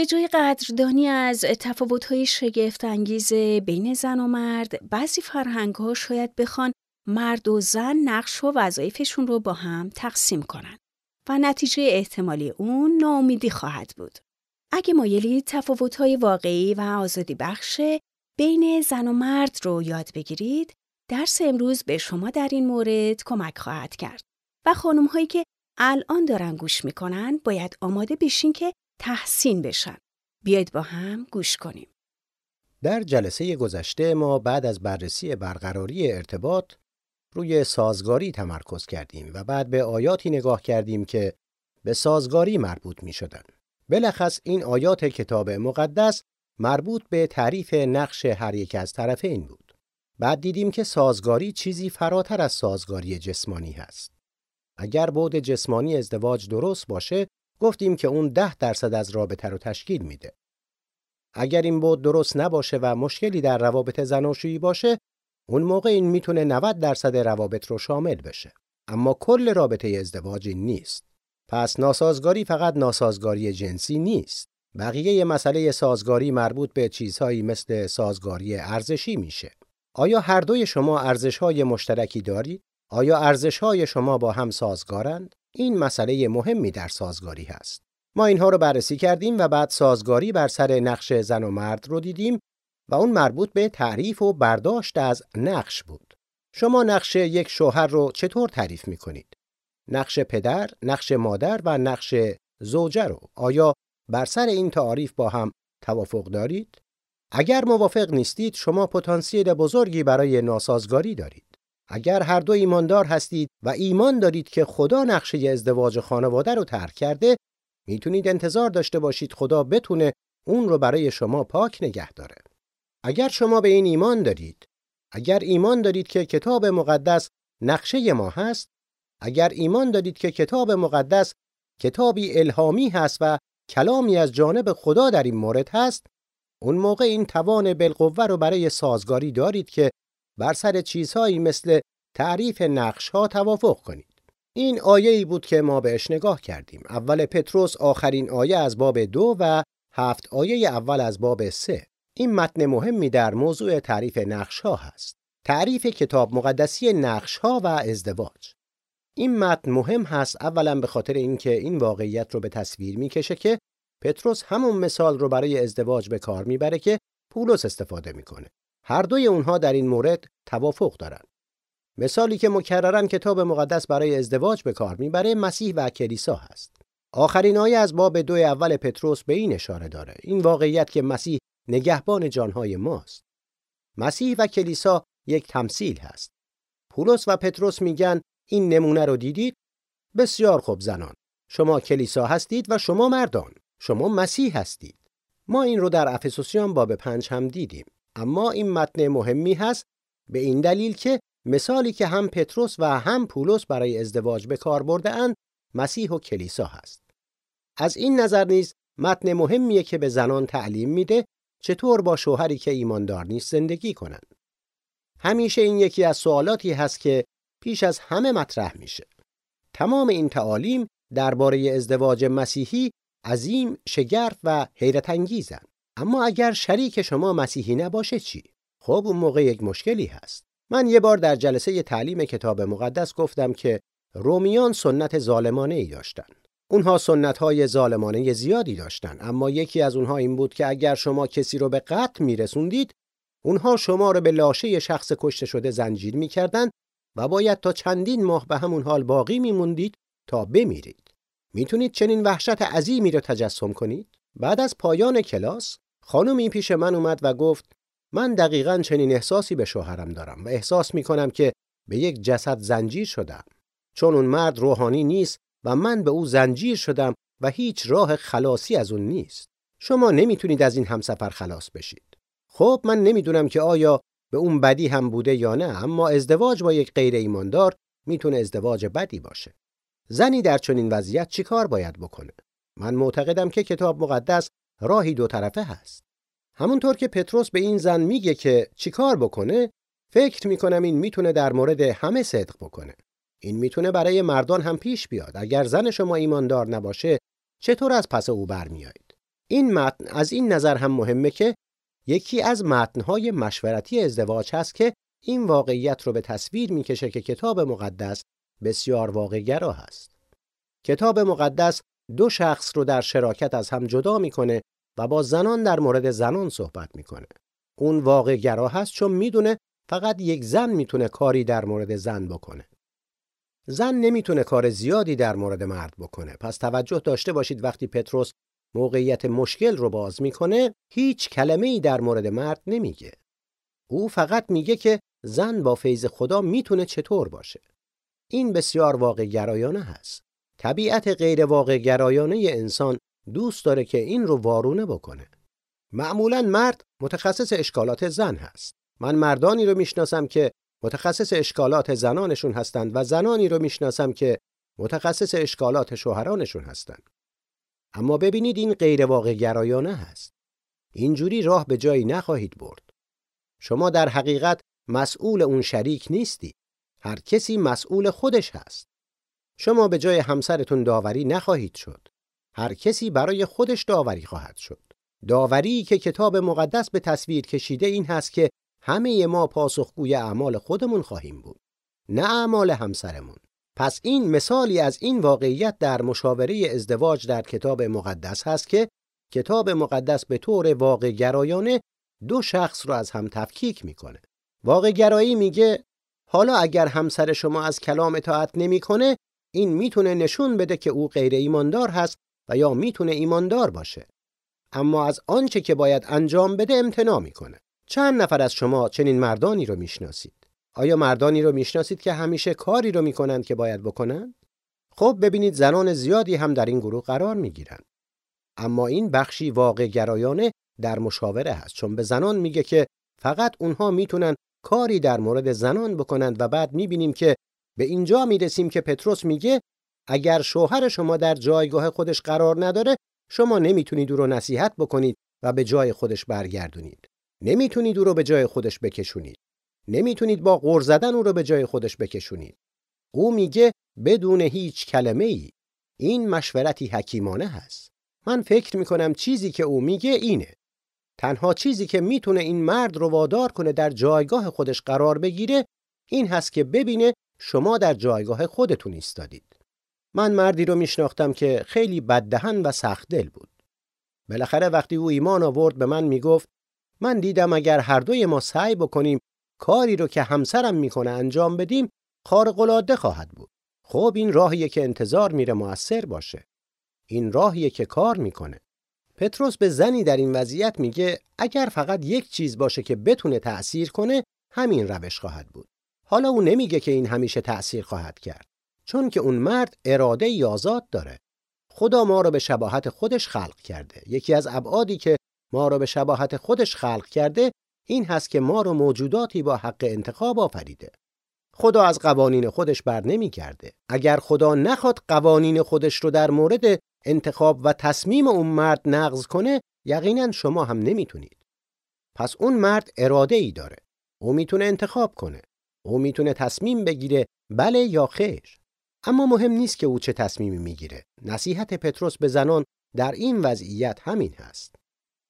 به جای قدردانی از تفاوت‌های شگفت انگیز بین زن و مرد، بعضی فرهنگ‌ها شاید بخوان مرد و زن نقش و وظایفشون رو با هم تقسیم کنن و نتیجه احتمالی اون ناامیدی خواهد بود. اگه مایلید تفاوت‌های واقعی و آزادی بخش بین زن و مرد رو یاد بگیرید، درس امروز به شما در این مورد کمک خواهد کرد. و خانم هایی که الان دارن گوش می‌کنن باید آماده بشین که تحسین بشن. بیاید با هم گوش کنیم. در جلسه گذشته ما بعد از بررسی برقراری ارتباط روی سازگاری تمرکز کردیم و بعد به آیاتی نگاه کردیم که به سازگاری مربوط می شدن. بلخص این آیات کتاب مقدس مربوط به تعریف نقش هر یک از طرفین بود. بعد دیدیم که سازگاری چیزی فراتر از سازگاری جسمانی هست. اگر بود جسمانی ازدواج درست باشه گفتیم که اون ده درصد از رابطه رو تشکیل میده. اگر این بود درست نباشه و مشکلی در روابط زناشویی باشه اون موقع این می‌تونه 90 درصد روابط رو شامل بشه. اما کل رابطه ازدواجی نیست. پس ناسازگاری فقط ناسازگاری جنسی نیست. بقیه مسئله سازگاری مربوط به چیزهایی مثل سازگاری ارزشی میشه. آیا هر دوی شما ارزشهای مشترکی دارید؟ آیا ارزشهای شما با هم سازگارند؟ این مسئله مهمی در سازگاری هست. ما اینها رو بررسی کردیم و بعد سازگاری بر سر نقش زن و مرد رو دیدیم و اون مربوط به تعریف و برداشت از نقش بود. شما نقش یک شوهر رو چطور تعریف می کنید؟ نقش پدر، نقش مادر و نقش زوجه رو آیا بر سر این تعریف با هم توافق دارید؟ اگر موافق نیستید شما پتانسیل بزرگی برای ناسازگاری دارید. اگر هر دو ایماندار هستید و ایمان دارید که خدا نقشه ازدواج خانواده رو ترک کرده می‌تونید انتظار داشته باشید خدا بتونه اون رو برای شما پاک نگه داره. اگر شما به این ایمان دارید اگر ایمان دارید که کتاب مقدس نقشه ما هست اگر ایمان دارید که کتاب مقدس کتابی الهامی هست و کلامی از جانب خدا در این مورد هست اون موقع این توان بالقوه رو برای سازگاری دارید که بر سر چیزهایی مثل تعریف نقش ها توافق کنید. این آیه ای بود که ما بهش نگاه کردیم. اول پتروس آخرین آیه از باب دو و هفت آیه اول از باب سه. این متن مهمی در موضوع تعریف نقش هست. تعریف کتاب مقدسی نقش ها و ازدواج. این متن مهم هست اولا به خاطر اینکه این واقعیت رو به تصویر می‌کشه که پتروس همون مثال رو برای ازدواج به کار می‌بره که پولس استفاده می‌کنه. هر دوی اونها در این مورد توافق دارند. مثالی که مکررن کتاب مقدس برای ازدواج به کار می‌بره مسیح و کلیسا هست. آخرین آیه از باب دو اول پتروس به این اشاره داره. این واقعیت که مسیح نگهبان جانهای ماست. مسیح و کلیسا یک تمثیل هست. پولس و پتروس میگن این نمونه رو دیدید؟ بسیار خوب زنان. شما کلیسا هستید و شما مردان. شما مسیح هستید. ما این رو در افسوسیان باب پنج هم دیدیم. اما این متن مهمی هست به این دلیل که مثالی که هم پتروس و هم پولس برای ازدواج به کار برده اند مسیح و کلیسا هست. از این نظر نیز متن مهمیه که به زنان تعلیم میده چطور با شوهری که ایماندار نیست زندگی کنند. همیشه این یکی از سوالاتی هست که پیش از همه مطرح میشه. تمام این تعالیم درباره ازدواج مسیحی عظیم، شگرف و حیرت انگیزند. اما اگر شریک شما مسیحی نباشه چی؟ خب اون موقع یک مشکلی هست. من یه بار در جلسه تعلیم کتاب مقدس گفتم که رومیان سنت ظالمانه ای داشتن. اونها سنت های ظالمانه زیادی داشتن اما یکی از اونها این بود که اگر شما کسی رو به قتل میرسوندید اونها شما رو به لاشه شخص کشته شده زنجیر می‌کردند و باید تا چندین ماه به همون حال باقی میموندید تا بمیرید. می‌تونید چنین وحشت عظیمی رو تجسم کنید؟ بعد از پایان کلاس خانمی پیش من اومد و گفت من دقیقا چنین احساسی به شوهرم دارم و احساس می‌کنم که به یک جسد زنجیر شدم. چون اون مرد روحانی نیست و من به او زنجیر شدم و هیچ راه خلاصی از اون نیست. شما نمی‌تونید از این همسفر خلاص بشید. خب من نمی‌دونم که آیا به اون بدی هم بوده یا نه اما ازدواج با یک غیر ایماندار می‌تونه ازدواج بدی باشه. زنی در چنین وضعیت چیکار باید بکنه؟ من معتقدم که کتاب مقدس راهی دو طرفه هست. همونطور که پتروس به این زن میگه که چیکار بکنه، فکر می‌کنم این می‌تونه در مورد همه صدق بکنه. این می‌تونه برای مردان هم پیش بیاد. اگر زن شما ایماندار نباشه، چطور از پس او برمیایید؟ این متن از این نظر هم مهمه که یکی از متنهای مشورتی ازدواج هست که این واقعیت رو به تصویر می‌کشه که کتاب مقدس بسیار واقعگرا هست. کتاب مقدس دو شخص رو در شراکت از هم جدا می‌کنه و با زنان در مورد زنان صحبت می‌کنه. اون واقعگرا هست چون می‌دونه فقط یک زن می‌تونه کاری در مورد زن بکنه. زن نمی‌تونه کار زیادی در مورد مرد بکنه. پس توجه داشته باشید وقتی پتروس موقعیت مشکل رو باز می‌کنه هیچ کلمه ای در مورد مرد نمیگه. او فقط میگه که زن با فیض خدا می‌تونه چطور باشه. این بسیار واقع گرایانه هست. طبیعت غیر واقع گرایانه انسان دوست داره که این رو وارونه بکنه. معمولا مرد متخصص اشکالات زن هست. من مردانی رو می‌شناسم که متخصص اشکالات زنانشون هستند و زنانی رو می‌شناسم که متخصص اشکالات شوهرانشون هستند. اما ببینید این غیر واقع گرایانه هست. اینجوری راه به جایی نخواهید برد. شما در حقیقت مسئول اون شریک نیستی. هر کسی مسئول خودش هست. شما به جای همسرتون داوری نخواهید شد. هر کسی برای خودش داوری خواهد شد. داوری که کتاب مقدس به تصویر کشیده این هست که همه ما پاسخگوی اعمال خودمون خواهیم بود. نه اعمال همسرمون. پس این مثالی از این واقعیت در مشاوره ازدواج در کتاب مقدس هست که کتاب مقدس به طور واقع گرایانه دو شخص رو از هم تفکیک می‌کنه. واقع گرایی میگه حالا اگر همسر شما از کلام اطاعت نمی‌کنه این می‌تونه نشون بده که او غیر ایماندار هست و یا می‌تونه ایماندار باشه. اما از آنچه که باید انجام بده امتناع می‌کنه. چند نفر از شما چنین مردانی رو می‌شناسید؟ آیا مردانی رو می‌شناسید که همیشه کاری رو می‌کنند که باید بکنند؟ خب ببینید زنان زیادی هم در این گروه قرار می‌گیرند. اما این بخشی واقع گرایانه در مشاوره هست چون به زنان میگه که فقط اونها می‌تونن کاری در مورد زنان بکنند و بعد می‌بینیم که به اینجا می‌رسیم که پتروس میگه اگر شوهر شما در جایگاه خودش قرار نداره شما نمی‌تونید او رو نصیحت بکنید و به جای خودش برگردونید. نمی‌تونید او رو به جای خودش بکشونید. نمی‌تونید با غور زدن او رو به جای خودش بکشونید. او میگه بدون هیچ کلمه ای این مشورتی حکیمانه هست. من فکر می‌کنم چیزی که او میگه اینه. تنها چیزی که می‌تونه این مرد رو وادار کنه در جایگاه خودش قرار بگیره این هست که ببینه شما در جایگاه خودتون ایستادید. من مردی رو میشناختم که خیلی بددهن و سخت دل بود. بالاخره وقتی او ایمان آورد به من می‌گفت من دیدم اگر هر دوی ما سعی بکنیم کاری رو که همسرم می‌کنه انجام بدیم خارق العاده خواهد بود. خب این راهیه که انتظار میره موثر باشه. این راهیه که کار می‌کنه. پتروس به زنی در این وضعیت میگه اگر فقط یک چیز باشه که بتونه تأثیر کنه همین روش خواهد بود. حالا او نمیگه که این همیشه تأثیر خواهد کرد. چون که اون مرد اراده یازاد داره. خدا ما رو به شباهت خودش خلق کرده. یکی از ابعادی که ما رو به شباهت خودش خلق کرده این هست که ما رو موجوداتی با حق انتخاب آفریده. خدا از قوانین خودش بر نمی کرده. اگر خدا نخواد قوانین خودش رو در مورد انتخاب و تصمیم اون مرد نقض کنه یقینا شما هم نمی‌تونید. پس اون مرد اراده ای داره. او می‌تونه انتخاب کنه. او می‌تونه تصمیم بگیره بله یا خیر. اما مهم نیست که او چه تصمیمی می‌گیره. نصیحت پتروس به زنان در این وضعیت همین هست.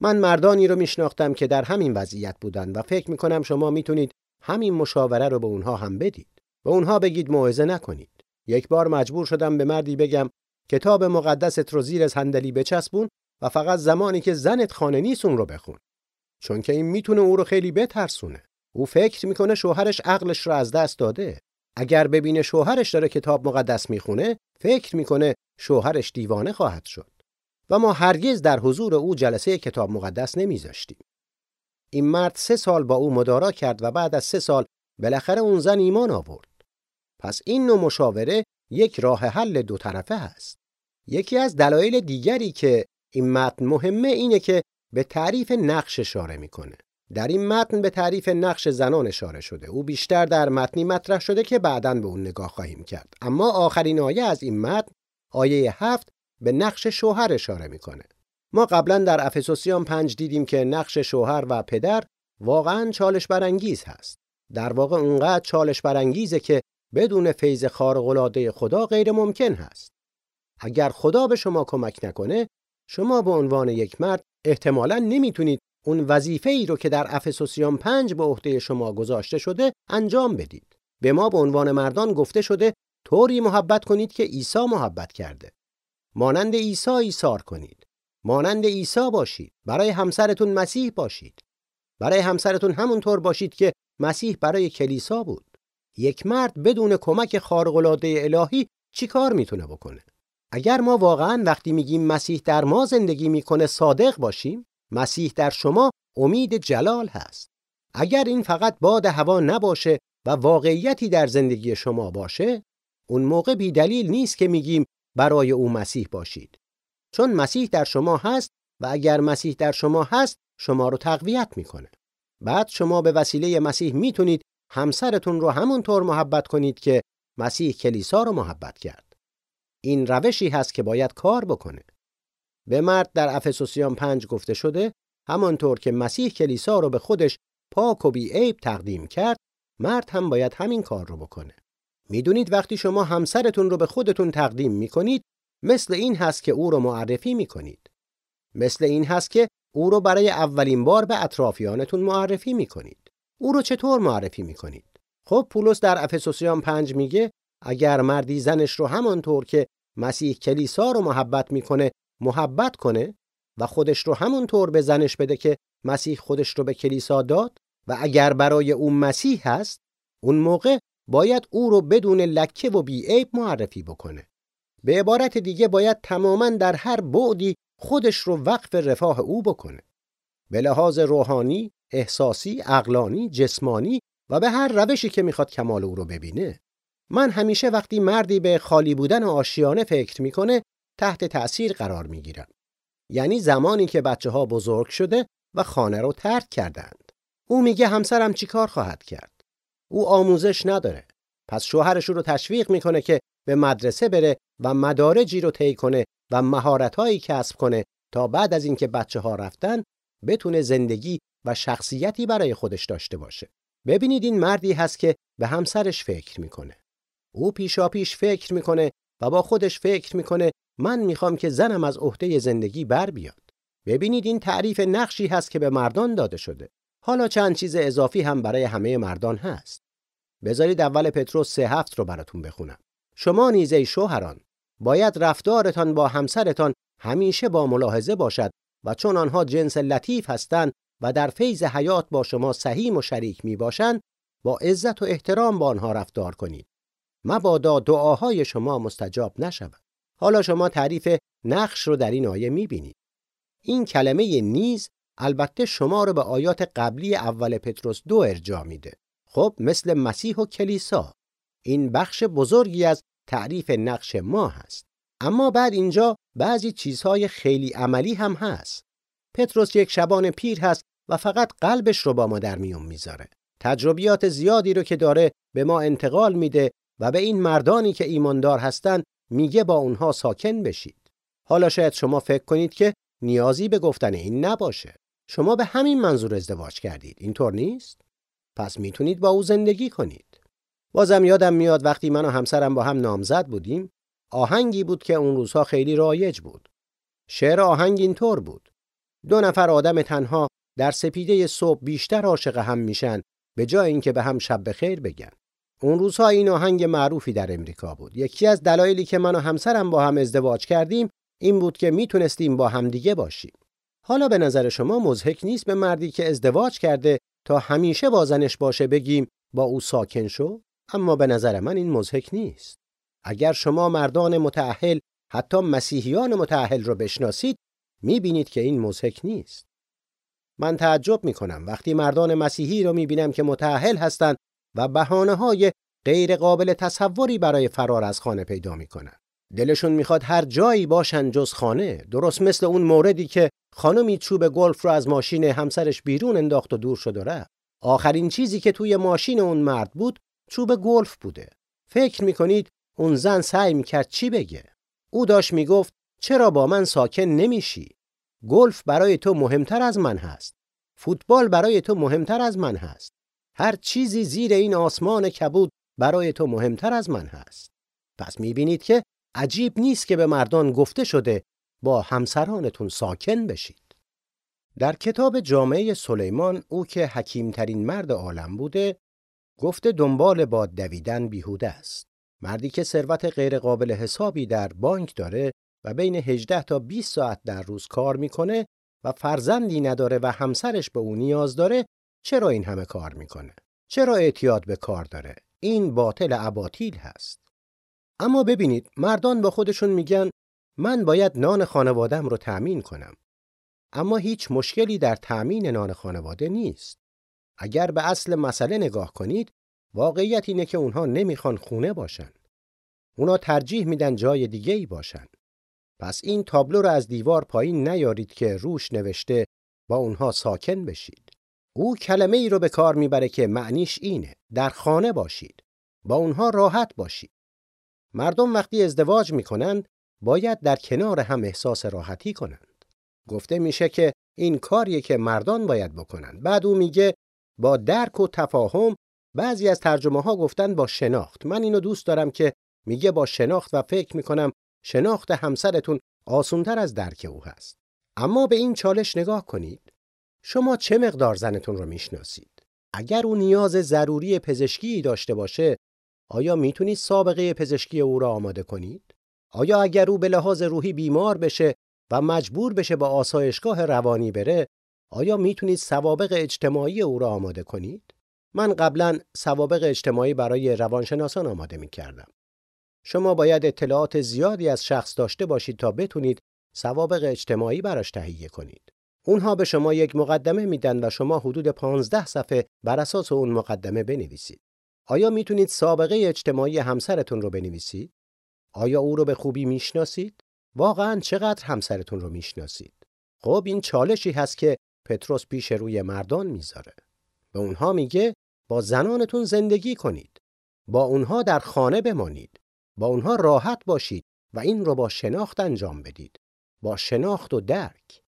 من مردانی رو میشناختم که در همین وضعیت بودن و فکر می‌کنم شما می‌تونید همین مشاوره رو به اونها هم بدید. به اونها بگید موعظه نکنید. یک بار مجبور شدم به مردی بگم کتاب مقدست رو زیر صندلی بچسبون و فقط زمانی که زنت خانه نیست اون رو بخون. چون که این می‌تونه او رو خیلی بترسونه. او فکر می‌کنه شوهرش عقلش رو از دست داده. اگر ببینه شوهرش داره کتاب مقدس می‌خونه، فکر می‌کنه شوهرش دیوانه خواهد شد. و ما هرگز در حضور او جلسه کتاب مقدس نمیذاشتیم. این مرد سه سال با او مدارا کرد و بعد از سه سال بالاخره اون زن ایمان آورد. پس این نوع مشاوره یک راه حل دو طرفه هست. یکی از دلایل دیگری که این متن مهمه اینه که به تعریف نقش اشاره می‌کنه. در این متن به تعریف نقش زنان اشاره شده. او بیشتر در متنی مطرح شده که بعدا به اون نگاه خواهیم کرد. اما آخرین آیه از این متن آیه هفت به نقش شوهر اشاره می‌کنه. ما قبلا در افسوسیان پنج دیدیم که نقش شوهر و پدر واقعا چالش برانگیز هست. در واقع اونقدر چالش برانگیزه که بدون فیض خارق العاده خدا غیر ممکن هست. اگر خدا به شما کمک نکنه شما به عنوان یک مرد احتمالا نمی‌تونید اون وظیفه ای رو که در افسوسیان پنج به عهده شما گذاشته شده انجام بدید. به ما به عنوان مردان گفته شده طوری محبت کنید که عیسی محبت کرده. مانند عیسی ایثار کنید. مانند عیسی باشید. برای همسرتون مسیح باشید. برای همسرتون همونطور باشید که مسیح برای کلیسا بود. یک مرد بدون کمک خارق‌العاده الهی چیکار می‌تونه بکنه؟ اگر ما واقعا وقتی میگیم مسیح در ما زندگی می‌کنه صادق باشیم، مسیح در شما امید جلال هست. اگر این فقط باد هوا نباشه و واقعیتی در زندگی شما باشه، اون موقع بی دلیل نیست که میگیم برای او مسیح باشید. چون مسیح در شما هست و اگر مسیح در شما هست شما رو تقویت می‌کنه. بعد شما به وسیله مسیح می‌تونید همسرتون رو همونطور محبت کنید که مسیح کلیسا رو محبت کرد. این روشی هست که باید کار بکنه. به مرد در افسوسیان پنج گفته شده همانطور که مسیح کلیسا رو به خودش پاک و بی عیب تقدیم کرد مرد هم باید همین کار رو بکنه. می‌دونید وقتی شما همسرتون رو به خودتون تقدیم می‌کنید مثل این هست که او رو معرفی می‌کنید. مثل این هست که او رو برای اولین بار به اطرافیانتون معرفی می‌کنید. او رو چطور معرفی می‌کنید؟ خب پولس در افسوسیان پنج میگه اگر مردی زنش رو همانطور که مسیح کلیسا رو محبت می‌کنه محبت کنه و خودش رو همونطور به زنش بده که مسیح خودش رو به کلیسا داد و اگر برای او مسیح هست اون موقع باید او رو بدون لکه و بیعیب معرفی بکنه. به عبارت دیگه باید تماما در هر بعدی خودش رو وقف رفاه او بکنه. به لحاظ روحانی، احساسی، اقلانی، جسمانی و به هر روشی که می‌خواد کمال او رو ببینه. من همیشه وقتی مردی به خالی بودن آشیانه فکر می‌کنه تحت تأثیر قرار می‌گیرم. یعنی زمانی که بچه ها بزرگ شده و خانه رو ترک کردند. او میگه همسرم چیکار خواهد کرد؟ او آموزش نداره. پس شوهرش رو تشویق می‌کنه که به مدرسه بره و مدارجی رو طی کنه و مهارتهایی کسب کنه تا بعد از اینکه بچه ها رفتن بتونه زندگی و شخصیتی برای خودش داشته باشه. ببینید این مردی هست که به همسرش فکر می‌کنه. او پیشا پیش فکر می‌کنه و با خودش فکر می‌کنه من می‌خوام که زنم از عهده زندگی بر بیاد. ببینید این تعریف نقشی هست که به مردان داده شده. حالا چند چیز اضافی هم برای همه مردان هست. بذارید اول پتروس سه هفت رو براتون بخونم. شما نیزه شوهران باید رفتارتان با همسرتان همیشه با ملاحظه باشد و چون آنها جنس لطیف هستند و در فیض حیات با شما سهیم و شریک می باشند با عزت و احترام با آنها رفتار کنید. مبادا دعاهای شما مستجاب نشود. حالا شما تعریف نقش رو در این آیه می بینید. این کلمه نیز البته شما رو به آیات قبلی اول پتروس دو ارجا میده. خب مثل مسیح و کلیسا این بخش بزرگی از تعریف نقش ما هست. اما بعد اینجا بعضی چیزهای خیلی عملی هم هست. پتروس یک شبان پیر هست و فقط قلبش رو با ما در میون می‌ذاره. تجربیات زیادی رو که داره به ما انتقال میده و به این مردانی که ایماندار هستند میگه با اونها ساکن بشید. حالا شاید شما فکر کنید که نیازی به گفتن این نباشه. شما به همین منظور ازدواج کردید. اینطور نیست؟ پس می‌تونید با او زندگی کنید. بازم یادم میاد وقتی من و همسرم با هم نامزد بودیم، آهنگی بود که اون روزها خیلی رایج بود. شعر آهنگ اینطور بود. دو نفر آدم تنها در سپیده صبح بیشتر عاشق هم میشن به جای اینکه به هم شب بخیر بگن. اون روزها این آهنگ معروفی در امریکا بود. یکی از دلایلی که من و همسرم با هم ازدواج کردیم این بود که می‌تونستیم با هم دیگه باشیم. حالا به نظر شما مزهک نیست به مردی که ازدواج کرده تا همیشه با زنش باشه بگیم با او ساکن شو؟ اما به نظر من این مزهک نیست. اگر شما مردان متأهل حتی مسیحیان متأهل رو بشناسید می‌بینید که این مزهک نیست. من تعجب می‌کنم وقتی مردان مسیحی رو می‌بینم که متأهل هستند و بهانه های غیر قابل تصوری برای فرار از خانه پیدا می‌کنن. دلشون می‌خواد هر جایی باشن جز خانه درست مثل اون موردی که خانمی چوب گلف رو از ماشین همسرش بیرون انداخت و دور شد و رفت. آخرین چیزی که توی ماشین اون مرد بود چوب گلف بوده. فکر می‌کنید اون زن سعی می‌کرد چی بگه؟ او داشت می‌گفت چرا با من ساکن نمیشی؟ گلف برای تو مهمتر از من هست. فوتبال برای تو مهمتر از من هست. هر چیزی زیر این آسمان کبود برای تو مهمتر از من هست پس می‌بینید که عجیب نیست که به مردان گفته شده با همسرانتون ساکن بشید. در کتاب جامعه سلیمان او که حکیمترین مرد عالم بوده گفته دنبال باد دویدن بیهوده است. مردی که ثروت غیرقابل حسابی در بانک داره و بین 18 تا 20 ساعت در روز کار می‌کنه و فرزندی نداره و همسرش به او نیاز داره چرا این همه کار می‌کنه؟ چرا اعتیاد به کار داره؟ این باطل اباطیل هست. اما ببینید مردان با خودشون میگن من باید نان خانوادم رو تأمین کنم. اما هیچ مشکلی در تأمین نان خانواده نیست. اگر به اصل مسئله نگاه کنید واقعیت اینه که اونها نمی‌خوان خونه باشن. اونا ترجیح میدن جای دیگه ای باشن. پس این تابلو رو از دیوار پایین نیارید که روش نوشته با اونها ساکن بشید. او کلمه ای رو به کار می‌بره که معنیش اینه در خانه باشید. با اونها راحت باشید. مردم وقتی ازدواج می‌کنند باید در کنار هم احساس راحتی کنند. گفته میشه که این کاریه که مردان باید بکنند. بعد او میگه با درک و تفاهم بعضی از ترجمه ها گفتن با شناخت. من اینو دوست دارم که میگه با شناخت و فکر می‌کنم شناخت همسرتون آسونتر از درک او هست. اما به این چالش نگاه کنید. شما چه مقدار زنتون رو می‌شناسید؟ اگر او نیاز ضروری پزشکی داشته باشه، آیا می‌تونید سابقه پزشکی او را آماده کنید؟ آیا اگر او به لحاظ روحی بیمار بشه و مجبور بشه با آسایشگاه روانی بره، آیا می‌تونید سوابق اجتماعی او را آماده کنید؟ من قبلا سوابق اجتماعی برای روانشناسان آماده می کردم. شما باید اطلاعات زیادی از شخص داشته باشید تا بتونید سوابق اجتماعی براش تهیه کنید. اونها به شما یک مقدمه میدن و شما حدود 15 صفحه بر اساس اون مقدمه بنویسید. آیا می‌تونید سابقه اجتماعی همسرتون رو بنویسید؟ آیا او رو به خوبی می‌شناسید؟ واقعا چقدر همسرتون رو می‌شناسید؟ خب این چالشی هست که پتروس پیش روی مردان می‌ذاره. به اونها میگه با زنانتون زندگی کنید. با اونها در خانه بمانید. با اونها راحت باشید و این رو با شناخت انجام بدید. با شناخت و درک.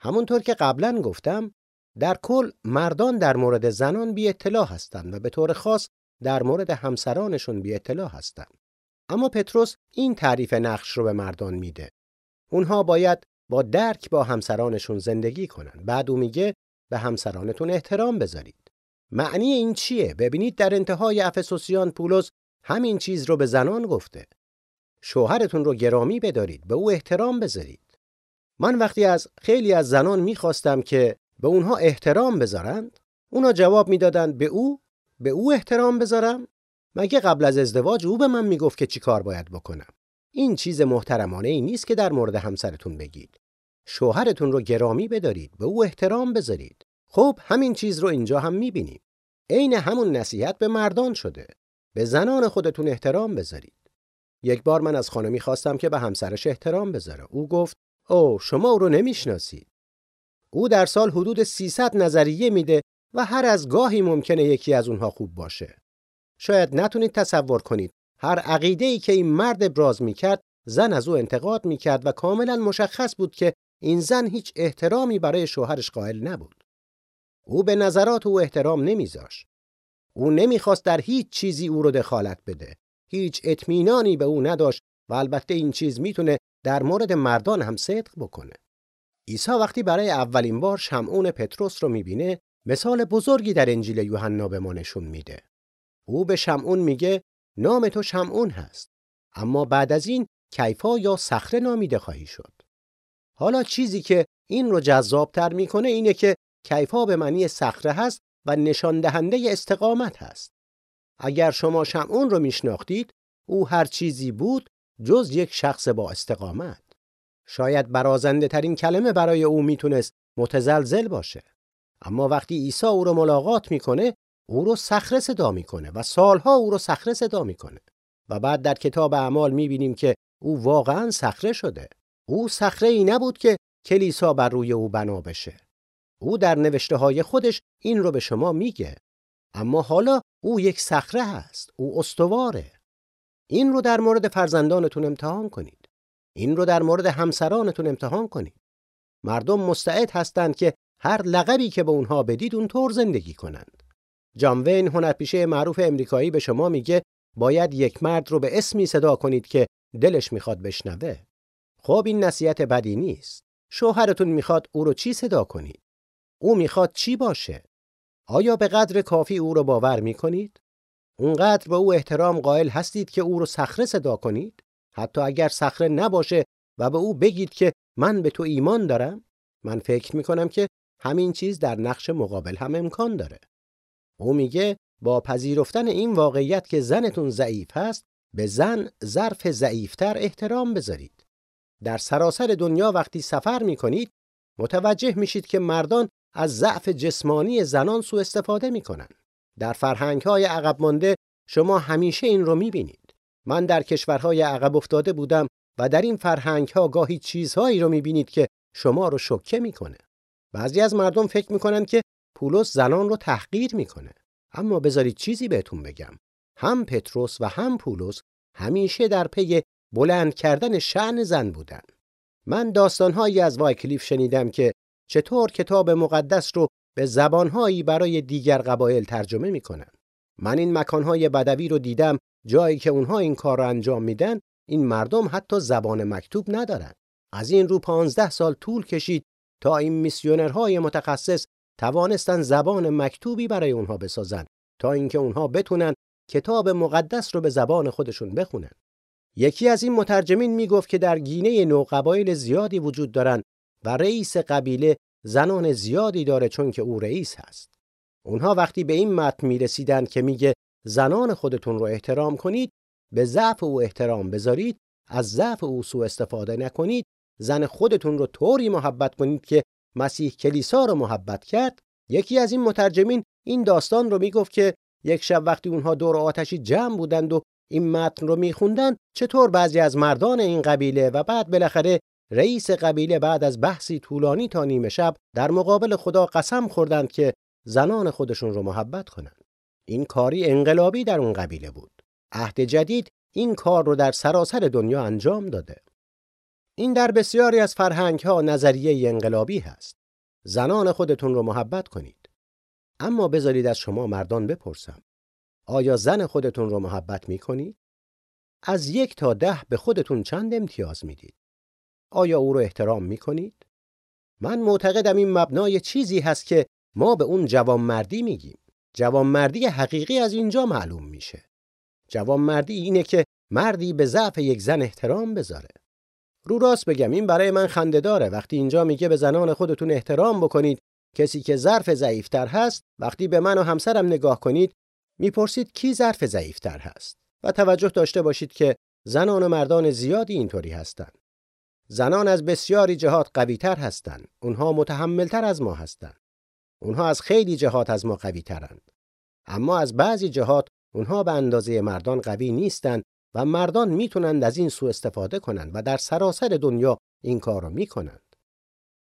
همونطور که قبلا گفتم در کل مردان در مورد زنان بی اطلاع هستند و به طور خاص در مورد همسرانشون بی اطلاع هستند. اما پتروس این تعریف نقش رو به مردان میده. اونها باید با درک با همسرانشون زندگی کنند. بعد او میگه به همسرانتون احترام بذارید. معنی این چیه؟ ببینید در انتهای افسوسیان پولس همین چیز رو به زنان گفته. شوهرتون رو گرامی بدارید، به او احترام بذارید. من وقتی از خیلی از زنان می‌خواستم که به اونها احترام بذارند، اونا جواب می‌دادند به او به او احترام بذارم. مگه قبل از ازدواج او به من می‌گفت که چی کار باید بکنم؟ این چیز محترمانه ای نیست که در مورد همسرتون بگید. شوهرتون رو گرامی بدارید به او احترام بذارید. خب همین چیز رو اینجا هم می‌بینیم. عین همون نصیحت به مردان شده. به زنان خودتون احترام بذارید. یک بار من از خانمی خواستم که به همسرش احترام بذاره. او گفت او شما او رو نمی‌شناسید او در سال حدود 300 نظریه میده و هر از گاهی ممکنه یکی از اونها خوب باشه. شاید نتونید تصور کنید هر عقیده ای که این مرد ابراز می‌کرد زن از او انتقاد می‌کرد و کاملا مشخص بود که این زن هیچ احترامی برای شوهرش قائل نبود. او به نظرات او احترام نمیذاشت. او نمی‌خواست در هیچ چیزی او رو دخالت بده. هیچ اطمینانی به او نداشت و البته این چیز می‌تونه در مورد مردان هم صدق بکنه. عیسی وقتی برای اولین بار شمعون پتروس رو می‌بینه مثال بزرگی در انجیل یوحنا به ما نشون میده. او به شمعون میگه نام تو شمعون هست اما بعد از این کیفا یا صخره نامیده خواهی شد. حالا چیزی که این رو جذابتر می‌کنه اینه که کیفا به معنی صخره هست و نشان دهنده استقامت هست. اگر شما شمعون رو میشناختید او هر چیزی بود جز یک شخص با استقامت. شاید برازنده ترین کلمه برای او می‌تونست متزلزل باشه. اما وقتی عیسی او رو ملاقات می‌کنه او رو صخره صدا می‌کنه و سالها او رو صخره صدا می‌کنه. و بعد در کتاب اعمال می‌بینیم که او واقعا صخره شده. او صخره ای نبود که کلیسا بر روی او بنا بشه. او در نوشته های خودش این رو به شما میگه. اما حالا او یک صخره هست. او استواره. این رو در مورد فرزندانتون امتحان کنید این رو در مورد همسرانتون امتحان کنید مردم مستعد هستند که هر لقبی که به اونها بدید اونطور زندگی کنند. جان وین هنرپیشه معروف امریکایی به شما میگه باید یک مرد رو به اسمی صدا کنید که دلش می‌خواد بشنوه. خب این نصیحت بدی نیست. شوهرتون می‌خواد او رو چی صدا کنید؟ او می‌خواد چی باشه؟ آیا به قدر کافی او رو باور می‌کنید؟ اونقدر به او احترام قائل هستید که او رو صخره صدا کنید؟ حتی اگر صخره نباشه و به او بگید که من به تو ایمان دارم؟ من فکر می‌کنم که همین چیز در نقش مقابل هم امکان داره. او میگه با پذیرفتن این واقعیت که زنتون ضعیف هست به زن ظرف ضعیفتر احترام بذارید. در سراسر دنیا وقتی سفر می‌کنید متوجه میشید که مردان از ضعف جسمانی زنان سوء استفاده می‌کنن. در فرهنگ های عقب مانده شما همیشه این رو می‌بینید. من در کشورهای عقب افتاده بودم و در این فرهنگ ها گاهی چیزهایی رو می‌بینید که شما رو شوکه می‌کنه. بعضی از مردم فکر می‌کنن که پولس زنان رو تحقیر می‌کنه. اما بذارید چیزی بهتون بگم. هم پتروس و هم پولس همیشه در پی بلند کردن شعن زن بودن. من داستانهایی از وایکلیف شنیدم که چطور کتاب مقدس رو به زبانهایی برای دیگر قبایل ترجمه می‌کنن. من این مکانهای بدوی رو دیدم جایی که اونها این کار رو انجام میدن این مردم حتی زبان مکتوب ندارن. از این رو پانزده سال طول کشید تا این میسیونرهای متخصص توانستن زبان مکتوبی برای اونها بسازن تا اینکه اونها بتونن کتاب مقدس رو به زبان خودشون بخونن. یکی از این مترجمین می‌گفت که در گینه نو قبایل زیادی وجود دارن و رئیس قبیله زنان زیادی داره چون که او رئیس هست. اونها وقتی به این متن می‌رسیدن که میگه زنان خودتون رو احترام کنید، به ضعف او احترام بذارید، از ضعف او سوء استفاده نکنید، زن خودتون رو طوری محبت کنید که مسیح کلیسا رو محبت کرد. یکی از این مترجمین این داستان رو می‌گفت که یک شب وقتی اونها دور آتشی جمع بودند و این متن رو میخوندن چطور بعضی از مردان این قبیله و بعد بالاخره رئیس قبیله بعد از بحثی طولانی تا نیمه شب در مقابل خدا قسم خوردند که زنان خودشون رو محبت کنند. این کاری انقلابی در اون قبیله بود. عهد جدید این کار رو در سراسر دنیا انجام داده. این در بسیاری از فرهنگ ها نظریه انقلابی هست. زنان خودتون رو محبت کنید. اما بذارید از شما مردان بپرسم. آیا زن خودتون رو محبت می کنید؟ از یک تا ده به خودتون چند امتیاز می‌دید؟ آیا او رو احترام می کنید؟ من معتقدم این مبنای چیزی هست که ما به اون جوانمردی میگیم. جوانمردی حقیقی از اینجا معلوم میشه. جوانمردی اینه که مردی به ضعف یک زن احترام بذاره. رو راست بگم این برای من خنده داره وقتی اینجا میگه به زنان خودتون احترام بکنید کسی که ظرف ضعیفتر هست وقتی به من و همسرم نگاه کنید می‌پرسید کی ظرف ضعیفتر هست و توجه داشته باشید که زنان و مردان زیادی اینطوری هستند زنان از بسیاری جهات قویتر هستند اونها متحملتر از ما هستند اونها از خیلی جهات از ما قوی ترند. اما از بعضی جهات اونها به اندازه مردان قوی نیستند و مردان می‌تونند از این سوء استفاده کنند و در سراسر دنیا این کار رو می‌کنند.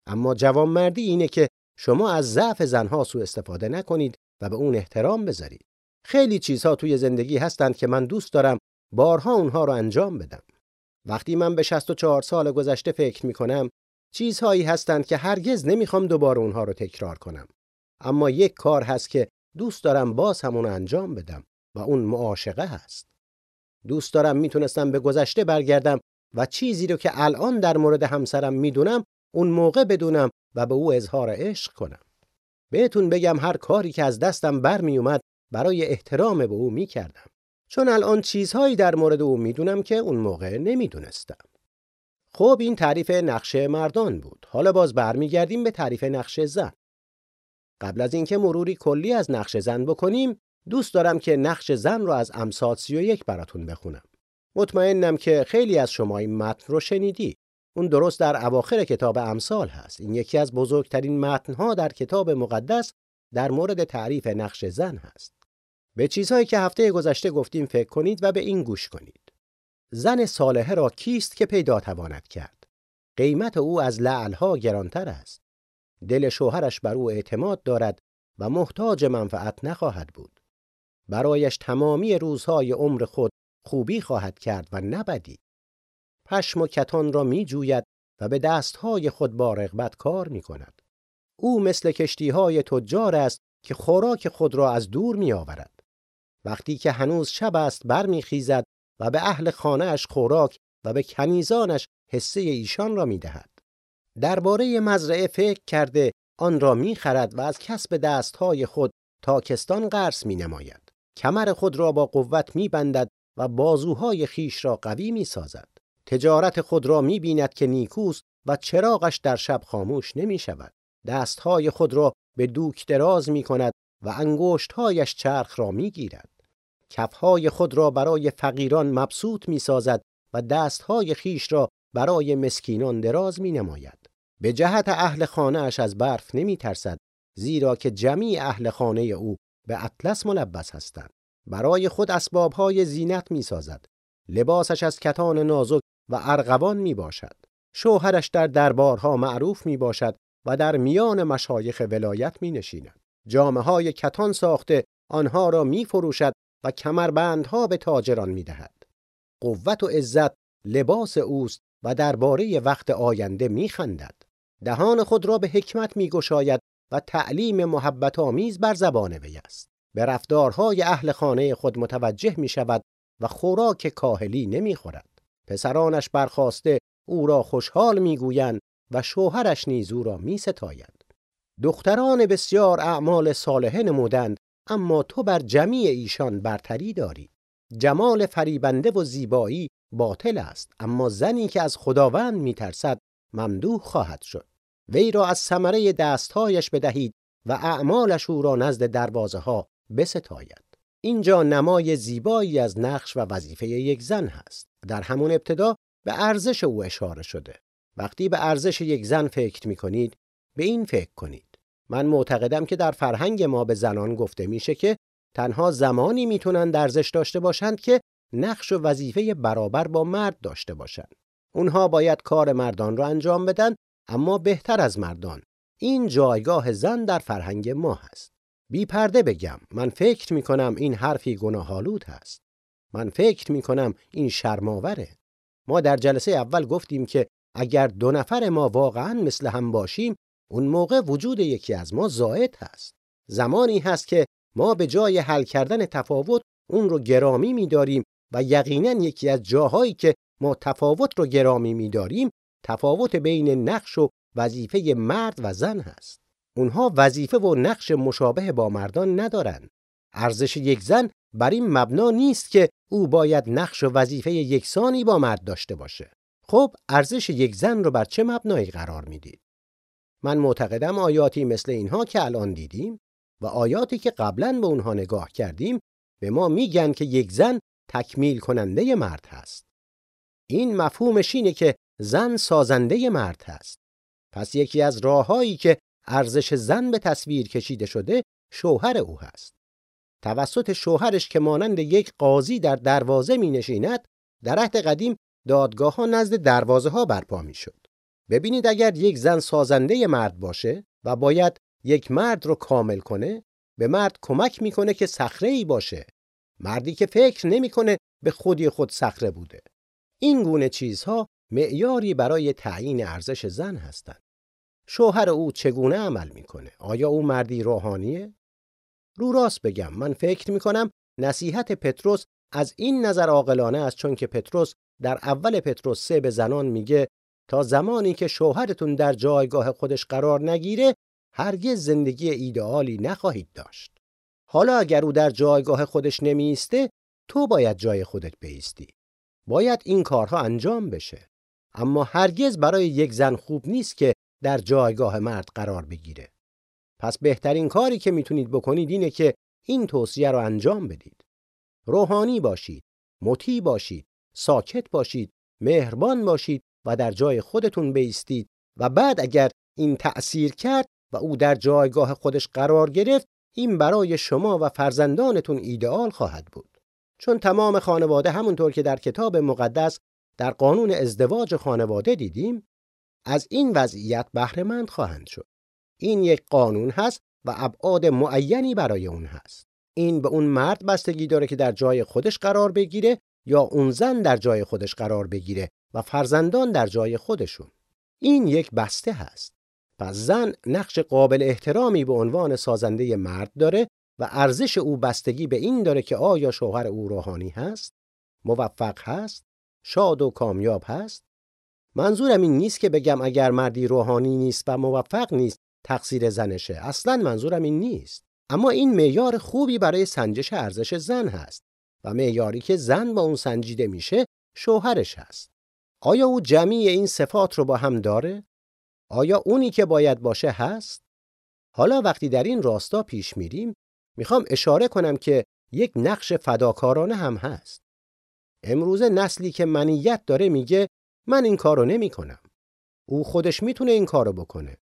اما جوانمردی اینه که شما از ضعف زنها سوء استفاده نکنید و به اون احترام بذارید. خیلی چیزها توی زندگی هستند که من دوست دارم بارها اونها رو انجام بدم. وقتی من به 64 سال گذشته فکر می‌کنم چیزهایی هستند که هرگز نمی‌خوام دوباره اونها رو تکرار کنم. اما یک کار هست که دوست دارم باز همون انجام بدم و اون معاشقه هست. دوست دارم می‌تونستم به گذشته برگردم و چیزی رو که الان در مورد همسرم می‌دونم اون موقع بدونم و به او اظهار عشق کنم. بهتون بگم هر کاری که از دستم برمیومد برای احترام به او می‌کردم. چون الان چیزهایی در مورد او می‌دونم که اون موقع نمی‌دونستم. خب این تعریف نقشه مردان بود. حالا باز برمیگردیم به تعریف نقشه زن. قبل از اینکه مروری کلی از نقش زن بکنیم، دوست دارم که نقش زن رو از امثال 31 براتون بخونم. مطمئنم که خیلی از شما این متن رو شنیدی. اون درست در اواخر کتاب امثال هست. این یکی از بزرگترین متنها در کتاب مقدس در مورد تعریف نقش زن هست. به چیزهایی که هفته گذشته گفتیم فکر کنید و به این گوش کنید. زن صالحه را کیست که پیدا تواند کرد؟ قیمت او از لعلها گرانتر است. دل شوهرش بر او اعتماد دارد و محتاج منفعت نخواهد بود. برایش تمامی روزهای عمر خود خوبی خواهد کرد و نبدی. پشم و کتان را می جوید و به دستهای خود با رغبت کار می کند. او مثل کشتیهای تجار است که خوراک خود را از دور می آورد. وقتی که هنوز شب است برمیخیزد و به اهل خانهاش خوراک و به کنیزانش حصه ایشان را می‌دهد. درباره مزرعه فکر کرده آن را می‌خرد و از کسب دستهای خود تاکستان قرص می نماید. کمر خود را با قوت می بندد و بازوهای خیش را قوی می سازد. تجارت خود را می بیند که نیکوست و چراغش در شب خاموش نمی شود. دستهای خود را به دوک دراز می کند و انگشتهایش چرخ را می گیرد. کفهای خود را برای فقیران مبسوط می سازد و دستهای خیش را برای مسکینان دراز می نماید. به جهت اهل خانه اش از برف نمی ترسد زیرا که جمیع اهل خانه او به اطلس ملبس هستند. برای خود اسبابهای زینت می سازد. لباسش از کتان نازک و ارغوان می باشد. شوهرش در دربارها معروف می باشد و در میان مشایخ ولایت می نشیند. جامعه های کتان ساخته آنها را می فروشد و کمربندها به تاجران می دهد. قوت و عزت لباس اوست و درباره وقت آینده می خندد. دهان خود را به حکمت می گشاید و تعلیم محبت آمیز بر زبان وی است. به رفتارهای اهل خانه خود متوجه می شود و خوراک کاهلی نمی خورد. پسرانش برخواسته او را خوشحال می گویند و شوهرش نیز او را می ستاید. دختران بسیار اعمال صالحه نمودند اما تو بر جمیع ایشان برتری داری. جمال فریبنده و زیبایی باطل است اما زنی که از خداوند میترسد ممدوح خواهد شد. وی را از ثمره دستهایش بدهید و اعمالش او را نزد دروازه ها بستاید. اینجا نمای زیبایی از نقش و وظیفه یک زن هست. در همون ابتدا به ارزش او اشاره شده. وقتی به ارزش یک زن فکر می کنید به این فکر کنید. من معتقدم که در فرهنگ ما به زنان گفته میشه که تنها زمانی می‌تونن ارزش داشته باشند که نقش و وظیفه برابر با مرد داشته باشند. اونها باید کار مردان را انجام بدن اما بهتر از مردان. این جایگاه زن در فرهنگ ما هست. بی پرده بگم من فکر می کنم این حرفی گناهالود هست. من فکر می کنم این شرماوره. ما در جلسه اول گفتیم که اگر دو نفر ما واقعا مثل هم باشیم اون موقع وجود یکی از ما زائد هست. زمانی هست که ما به جای حل کردن تفاوت اون رو گرامی می‌داریم و یقینا یکی از جاهایی که ما تفاوت رو گرامی می‌داریم تفاوت بین نقش و وظیفه مرد و زن هست. اونها وظیفه و نقش مشابه با مردان ندارند. ارزش یک زن بر این مبنا نیست که او باید نقش و وظیفه یکسانی با مرد داشته باشه. خب ارزش یک زن رو بر چه مبنایی قرار می‌دید؟ من معتقدم آیاتی مثل اینها که الان دیدیم و آیاتی که قبلا به اونها نگاه کردیم به ما میگن که یک زن تکمیل کننده مرد هست. این مفهومش اینه که زن سازنده مرد هست. پس یکی از راههایی که ارزش زن به تصویر کشیده شده شوهر او هست. توسط شوهرش که مانند یک قاضی در دروازه می نشیند در عهد قدیم دادگاه ها نزد دروازه ها برپا می شد. ببینید اگر یک زن سازنده مرد باشه و باید یک مرد رو کامل کنه به مرد کمک می‌کنه که صخره ای باشه. مردی که فکر نمی‌کنه به خودی خود صخره بوده. این گونه چیزها معیاری برای تعیین ارزش زن هستند شوهر او چگونه عمل می‌کنه؟ آیا او مردی روحانیه؟ رو راست بگم من فکر می‌کنم نصیحت پتروس از این نظر عاقلانه است چون که پتروس در اول پتروس سه به زنان میگه تا زمانی که شوهرتون در جایگاه خودش قرار نگیره هرگز زندگی ایدئالی نخواهید داشت. حالا اگر او در جایگاه خودش نمیسته تو باید جای خودت بیستی. باید این کارها انجام بشه. اما هرگز برای یک زن خوب نیست که در جایگاه مرد قرار بگیره. پس بهترین کاری که می‌تونید بکنید اینه که این توصیه رو انجام بدید. روحانی باشید، مطیع باشید، ساکت باشید، مهربان باشید و در جای خودتون بیستید و بعد اگر این تأثیر کرد و او در جایگاه خودش قرار گرفت این برای شما و فرزندانتون ایدئال خواهد بود. چون تمام خانواده همونطور که در کتاب مقدس در قانون ازدواج خانواده دیدیم از این وضعیت بهرهمند خواهند شد. این یک قانون هست و ابعاد معینی برای اون هست. این به اون مرد بستگی داره که در جای خودش قرار بگیره یا اون زن در جای خودش قرار بگیره و فرزندان در جای خودشون. این یک بسته هست. پس زن نقش قابل احترامی به عنوان سازنده مرد داره و ارزش او بستگی به این داره که آیا شوهر او روحانی هست موفق هست شاد و کامیاب هست. منظورم این نیست که بگم اگر مردی روحانی نیست و موفق نیست تقصیر زنشه. اصلا منظورم این نیست. اما این معیار خوبی برای سنجش ارزش زن هست و معیاری که زن با اون سنجیده میشه شوهرش هست. آیا او جمعی این صفات رو با هم داره آیا اونی که باید باشه هست حالا وقتی در این راستا پیش میریم می‌خوام اشاره کنم که یک نقش فداکارانه هم هست امروزه نسلی که منیت داره میگه من این کارو نمی کنم. او خودش می‌تونه این کارو بکنه.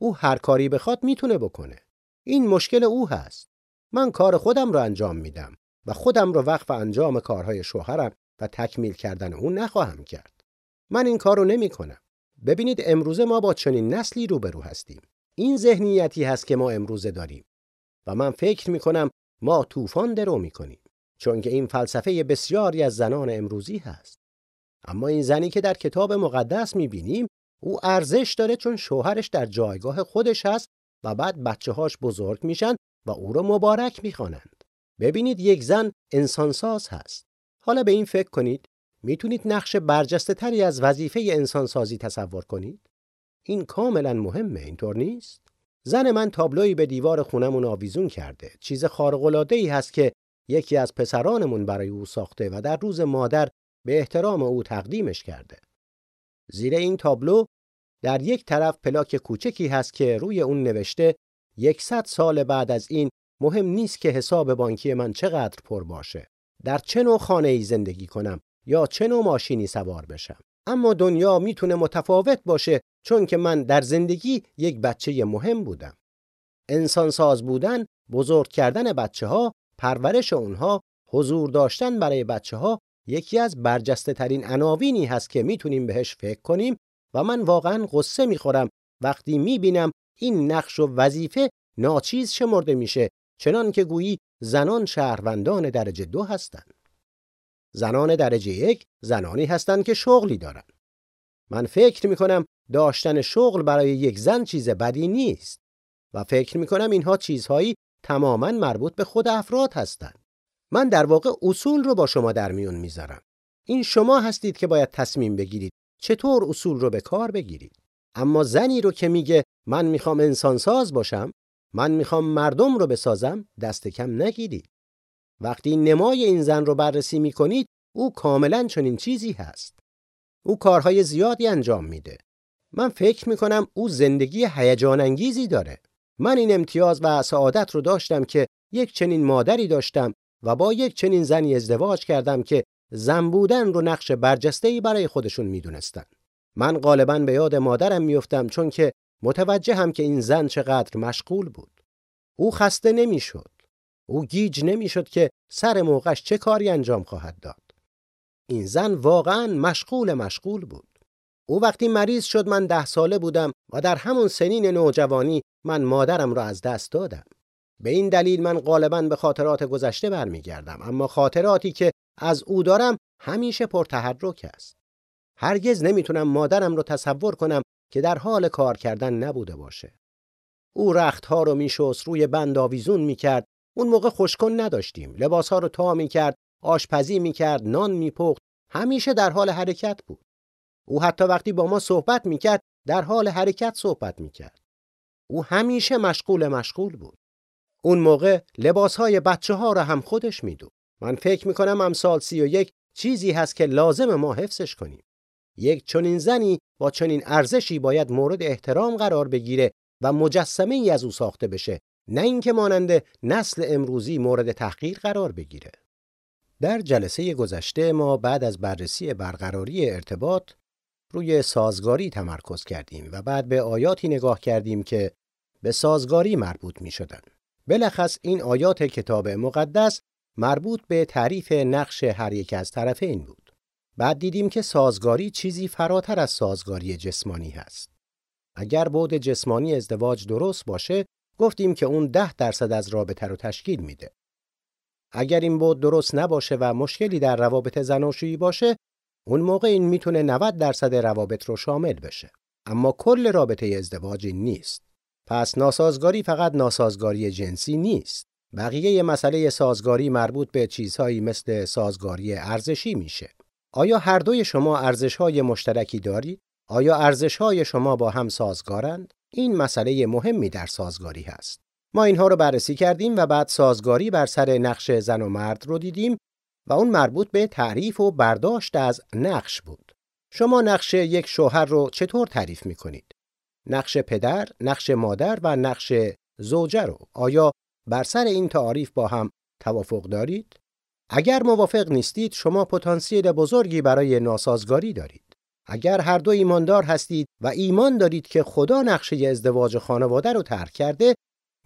او هر کاری بخواد می‌تونه بکنه. این مشکل او هست. من کار خودم رو انجام میدم و خودم رو وقف انجام کارهای شوهرم و تکمیل کردن اون نخواهم کرد. من این کارو نمی کنم. ببینید امروزه ما با چنین نسلی روبرو هستیم. این ذهنیتی هست که ما امروزه داریم. و من فکر می کنم ما طوفان درو می کنیم. چون که این فلسفه بسیاری از زنان امروزی هست. اما این زنی که در کتاب مقدس می‌بینیم او ارزش داره چون شوهرش در جایگاه خودش هست و بعد بچه هاش بزرگ میشن و او رو مبارک می‌خوانند. ببینید یک زن انسانساز هست. حالا به این فکر کنید می‌تونید نقش برجسته تری از وظیفه انسانسازی تصور کنید؟ این کاملا مهمه اینطور نیست؟ زن من تابلوی به دیوار خونمون آویزون کرده. چیز خارق ای هست که یکی از پسرانمون برای او ساخته و در روز مادر به احترام او تقدیمش کرده. زیر این تابلو در یک طرف پلاک کوچکی هست که روی اون نوشته یکصد سال بعد از این مهم نیست که حساب بانکی من چقدر پر باشه. در چه نوع خانه ای زندگی کنم یا چه نوع ماشینی سوار بشم. اما دنیا می‌تونه متفاوت باشه چون که من در زندگی یک بچه مهم بودم. انسان ساز بودن، بزرگ کردن بچه ها، پرورش اونها، حضور داشتن برای بچه ها یکی از برجسته ترین عناوینی هست که می‌تونیم بهش فکر کنیم و من واقعا قصه می‌خورم وقتی می‌بینم این نقش و وظیفه ناچیز شمرده میشه چنان که گویی زنان شهروندان درجه دو هستند. زنان درجه یک زنانی هستند که شغلی دارن. من فکر می‌کنم داشتن شغل برای یک زن چیز بدی نیست و فکر می‌کنم اینها چیزهایی تماما مربوط به خود افراد هستند. من در واقع اصول رو با شما در میون می‌ذارم. این شما هستید که باید تصمیم بگیرید چطور اصول رو به کار بگیرید. اما زنی رو که میگه من می‌خوام انسانساز باشم، من می‌خوام مردم رو بسازم، دست کم نگیرید. وقتی نمای این زن رو بررسی می‌کنید، او کاملا چنین چیزی هست. او کارهای زیادی انجام میده. من فکر می‌کنم او زندگی هیجان انگیزی داره. من این امتیاز و سعادت رو داشتم که یک چنین مادری داشتم و با یک چنین زنی ازدواج کردم که زن بودن رو نقش برجسته‌ای برای خودشون می‌دونستن. من غالبا به یاد مادرم میفتم چون که متوجه هم که این زن چقدر مشغول بود. او خسته نمی‌شد. او گیج نمی‌شد که سر موقعش چه کاری انجام خواهد داد. این زن واقعا مشغول مشغول بود. او وقتی مریض شد من ده ساله بودم و در همون سنین نوجوانی من مادرم را از دست دادم. به این دلیل من غالبا به خاطرات گذشته برمیگردم اما خاطراتی که از او دارم همیشه پرتحرک است هرگز نمی‌تونم مادرم رو تصور کنم که در حال کار کردن نبوده باشه او رختها رو میشست روی بند آویزون می‌کرد اون موقع خوشکن نداشتیم. لباسها رو تا می‌کرد آشپزی می‌کرد نان میپخت. همیشه در حال حرکت بود. او حتی وقتی با ما صحبت می‌کرد در حال حرکت صحبت می‌کرد. او همیشه مشغول مشغول بود. اون موقع لباسهای بچه ها را هم خودش میدو. من فکر می‌کنم امسال سی و یک چیزی هست که لازم ما حفظش کنیم. یک چنین زنی با چنین ارزشی باید مورد احترام قرار بگیره و مجسمه ای از او ساخته بشه نه اینکه مانند نسل امروزی مورد تحقیر قرار بگیره. در جلسه گذشته ما بعد از بررسی برقراری ارتباط روی سازگاری تمرکز کردیم و بعد به آیاتی نگاه کردیم که به سازگاری مربوط می شدن. بلخص این آیات کتاب مقدس مربوط به تعریف نقش هر یک از طرفین بود. بعد دیدیم که سازگاری چیزی فراتر از سازگاری جسمانی هست. اگر بود جسمانی ازدواج درست باشه، گفتیم که اون ده درصد از رابطه رو تشکیل میده. اگر این بود درست نباشه و مشکلی در روابط زناشویی باشه، اون موقع این می‌تونه 90 درصد روابط رو شامل بشه. اما کل رابطه ازدواج نیست. پس ناسازگاری فقط ناسازگاری جنسی نیست. بقیه مسئله سازگاری مربوط به چیزهایی مثل سازگاری ارزشی میشه. آیا هر دوی شما ارزشهای مشترکی دارید؟ آیا ارزش های شما با هم سازگارند؟ این مسئله مهمی در سازگاری هست. ما اینها رو بررسی کردیم و بعد سازگاری بر سر نقش زن و مرد رو دیدیم و اون مربوط به تعریف و برداشت از نقش بود. شما نقش یک شوهر رو چطور تعریف می کنید؟ نقش پدر، نقش مادر و نقش زوجه رو آیا بر سر این تعریف با هم توافق دارید؟ اگر موافق نیستید شما پتانسیل بزرگی برای ناسازگاری دارید. اگر هر دو ایماندار هستید و ایمان دارید که خدا نقشه ازدواج خانواده رو ترک کرده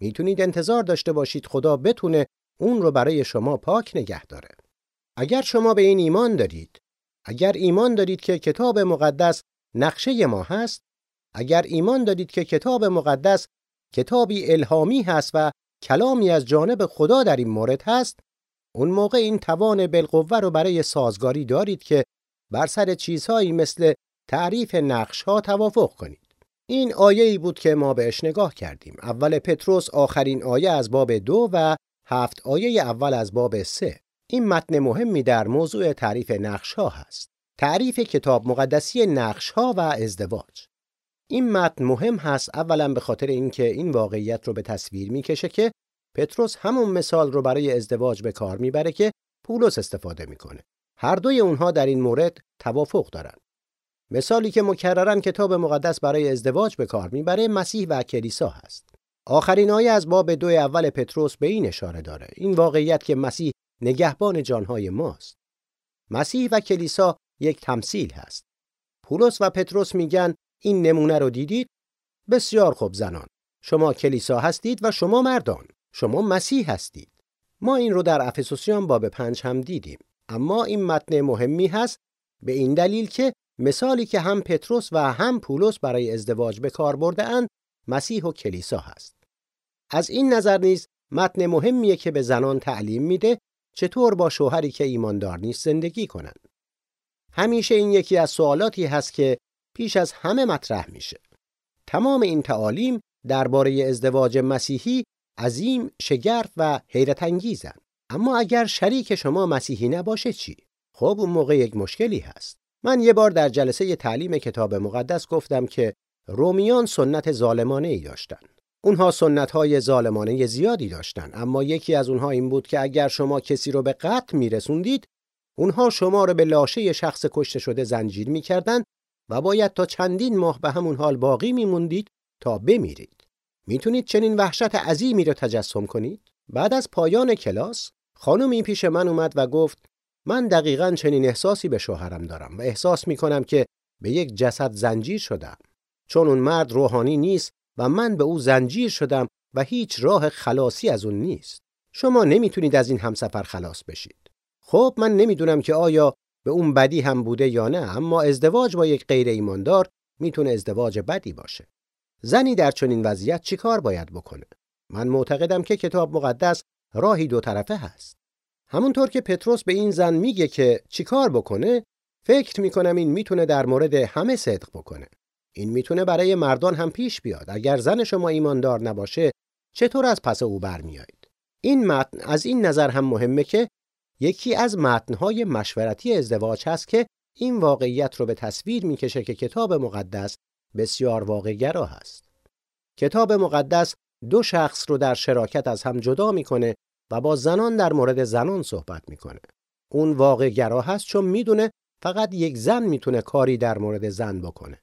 می‌تونید انتظار داشته باشید خدا بتونه اون رو برای شما پاک نگه داره. اگر شما به این ایمان دارید، اگر ایمان دارید که کتاب مقدس نقشه ما هست، اگر ایمان دارید که کتاب مقدس کتابی الهامی هست و کلامی از جانب خدا در این مورد هست، اون موقع این توان بالقوه رو برای سازگاری دارید که بر سر چیزهایی مثل تعریف نقش ها توافق کنید. این آیه ای بود که ما بهش نگاه کردیم. اول پتروس آخرین آیه از باب دو و هفت آیه اول از باب سه. این متن مهمی در موضوع تعریف نقش ها هست. تعریف کتاب مقدسی نقش ها و ازدواج. این متن مهم هست اولا به خاطر اینکه این واقعیت رو به تصویر می‌کشه که پتروس همون مثال رو برای ازدواج به کار می‌بره که پولس استفاده می‌کنه. هر دوی اونها در این مورد توافق دارن. مثالی که مکررن کتاب مقدس برای ازدواج به کار می‌بره مسیح و کلیسا هست. آخرین آیه از باب دو اول پتروس به این اشاره داره. این واقعیت که مسیح نگهبان جانهای ماست. مسیح و کلیسا یک تمثیل هست. پولس و پتروس میگن این نمونه رو دیدید؟ بسیار خوب زنان. شما کلیسا هستید و شما مردان. شما مسیح هستید. ما این رو در افسوسیان باب پنج هم دیدیم. اما این متن مهمی هست به این دلیل که مثالی که هم پتروس و هم پولس برای ازدواج به کار برده اند مسیح و کلیسا هست. از این نظر نیز متن مهمیه که به زنان تعلیم میده چطور با شوهری که ایماندار نیست زندگی کنند. همیشه این یکی از سوالاتی هست که پیش از همه مطرح میشه. تمام این تعالیم درباره ازدواج مسیحی عظیم، شگرف و حیرت انگیزن. اما اگر شریک شما مسیحی نباشه چی؟ خب اون موقع یک مشکلی هست. من یه بار در جلسه تعلیم کتاب مقدس گفتم که رومیان سنت ظالمانه ای داشتن. اونها سنت های ظالمانه زیادی داشتن اما یکی از اونها این بود که اگر شما کسی رو به قتل میرسوندید اونها شما رو به لاشه شخص کشته شده زنجیر می‌کردند و باید تا چندین ماه به همون حال باقی میموندید تا بمیرید. می‌تونید چنین وحشت عظیمی رو تجسم کنید؟ بعد از پایان کلاس خانمی پیش من اومد و گفت من دقیقا چنین احساسی به شوهرم دارم و احساس می‌کنم که به یک جسد زنجیر شدم. چون اون مرد روحانی نیست و من به او زنجیر شدم و هیچ راه خلاصی از اون نیست. شما نمی‌تونید از این همسفر خلاص بشید. خب من نمی‌دونم که آیا به اون بدی هم بوده یا نه اما ازدواج با یک غیر ایماندار می‌تونه ازدواج بدی باشه. زنی در چنین وضعیت چیکار باید بکنه؟ من معتقدم که کتاب مقدس راهی دو طرفه هست. همونطور که پتروس به این زن میگه که چیکار بکنه فکر می‌کنم این می‌تونه در مورد همه صدق بکنه. این می‌تونه برای مردان هم پیش بیاد. اگر زن شما ایماندار نباشه چطور از پس او برمیایید این متن از این نظر هم مهمه که یکی از متنهای مشورتی ازدواج هست که این واقعیت رو به تصویر می‌کشه که کتاب مقدس بسیار واقعگرا هست. کتاب مقدس دو شخص رو در شراکت از هم جدا می‌کنه و با زنان در مورد زنان صحبت می‌کنه. اون واقع گرا هست چون می‌دونه فقط یک زن می‌تونه کاری در مورد زن بکنه.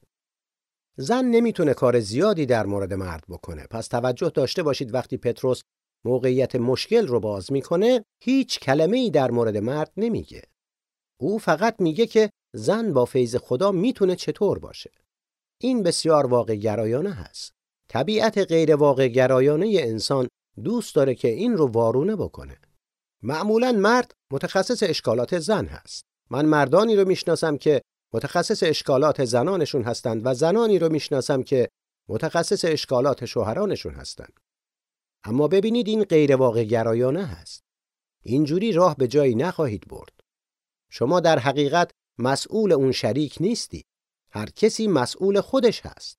زن نمی‌تونه کار زیادی در مورد مرد بکنه. پس توجه داشته باشید وقتی پتروس موقعیت مشکل رو باز می‌کنه هیچ کلمه ای در مورد مرد نمیگه. او فقط میگه که زن با فیض خدا می‌تونه چطور باشه. این بسیار واقع گرایانه هست. طبیعت غیر واقع گرایانه انسان دوست داره که این رو وارونه بکنه. معمولا مرد متخصص اشکالات زن هست. من مردانی رو می‌شناسم که متخصص اشکالات زنانشون هستند و زنانی رو می‌شناسم که متخصص اشکالات شوهرانشون هستند. اما ببینید این غیر واقع گرایانه هست. اینجوری راه به جایی نخواهید برد. شما در حقیقت مسئول اون شریک نیستی. هر کسی مسئول خودش هست.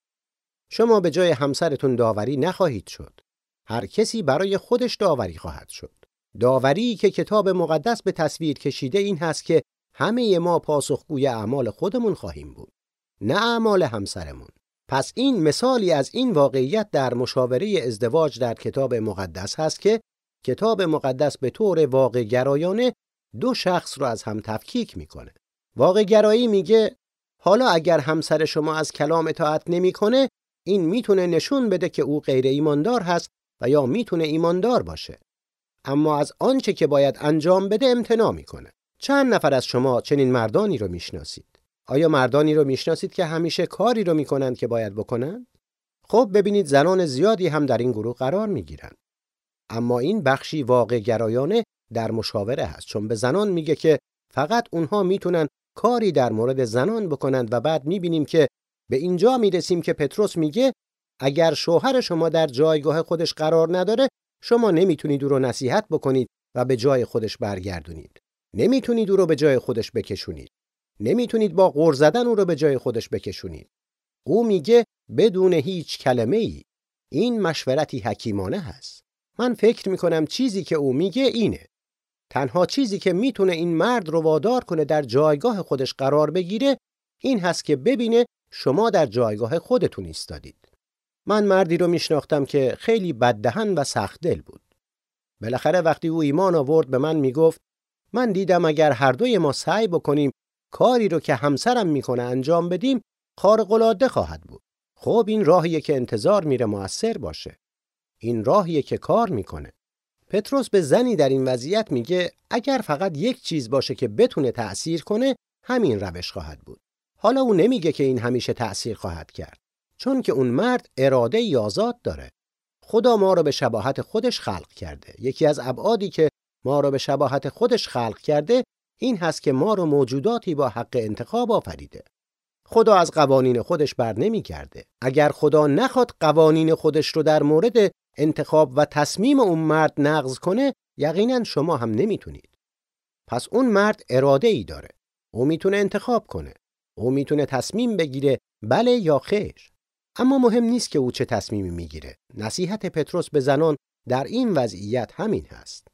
شما به جای همسرتون داوری نخواهید شد. هر کسی برای خودش داوری خواهد شد. داوری که کتاب مقدس به تصویر کشیده این هست که همه ما پاسخگوی اعمال خودمون خواهیم بود. نه اعمال همسرمون پس این مثالی از این واقعیت در مشاوره ازدواج در کتاب مقدس هست که کتاب مقدس به طور واقع گرایانه دو شخص رو از هم تفکیک می‌کنه. واقع گرایی میگه حالا اگر همسر شما از کلام اطاعت نمی‌کنه این می‌تونه نشون بده که او غیر ایماندار هست و یا می‌تونه ایماندار باشه. اما از آنچه که باید انجام بده امتناع می‌کنه. چند نفر از شما چنین مردانی رو می‌شناسید؟ آیا مردانی رو می‌شناسید که همیشه کاری رو می‌کنند که باید بکنند؟ خب ببینید زنان زیادی هم در این گروه قرار می‌گیرند. اما این بخشی واقع گرایانه در مشاوره هست چون به زنان میگه که فقط اونها می‌تونن کاری در مورد زنان بکنند و بعد می‌بینیم که به اینجا می‌رسیم که پتروس میگه اگر شوهر شما در جایگاه خودش قرار نداره شما نمی‌تونید او رو نصیحت بکنید و به جای خودش برگردونید. نمی‌تونید او رو به جای خودش بکشونید. نمی‌تونید با غور زدن او رو به جای خودش بکشونید. او میگه بدون هیچ کلمه ای این مشورتی حکیمانه هست. من فکر می‌کنم چیزی که او میگه اینه. تنها چیزی که می‌تونه این مرد رو وادار کنه در جایگاه خودش قرار بگیره این هست که ببینه شما در جایگاه خودتون ایستادید. من مردی رو میشناختم که خیلی بددهن و سخت دل بود. بالاخره وقتی او ایمان آورد به من می‌گفت من دیدم اگر هر دوی ما سعی بکنیم کاری رو که همسرم می‌کنه انجام بدیم خارق العاده خواهد بود. خب این راهیه که انتظار میره موثر باشه. این راهیه که کار می‌کنه. پتروس به زنی در این وضعیت میگه اگر فقط یک چیز باشه که بتونه تأثیر کنه همین روش خواهد بود. حالا او نمیگه که این همیشه تأثیر خواهد کرد چون که اون مرد اراده یازاد داره خدا ما رو به شباهت خودش خلق کرده یکی از ابعادی که ما رو به شباهت خودش خلق کرده این هست که ما رو موجوداتی با حق انتخاب آفریده خدا از قوانین خودش بر نمی کرده. اگر خدا نخواد قوانین خودش رو در مورد انتخاب و تصمیم اون مرد نقض کنه یقینا شما هم نمی‌تونید. پس اون مرد اراده ای داره. او می‌تونه انتخاب کنه. او می‌تونه تصمیم بگیره بله یا خیر. اما مهم نیست که او چه تصمیمی می‌گیره. نصیحت پتروس به زنان در این وضعیت همین هست.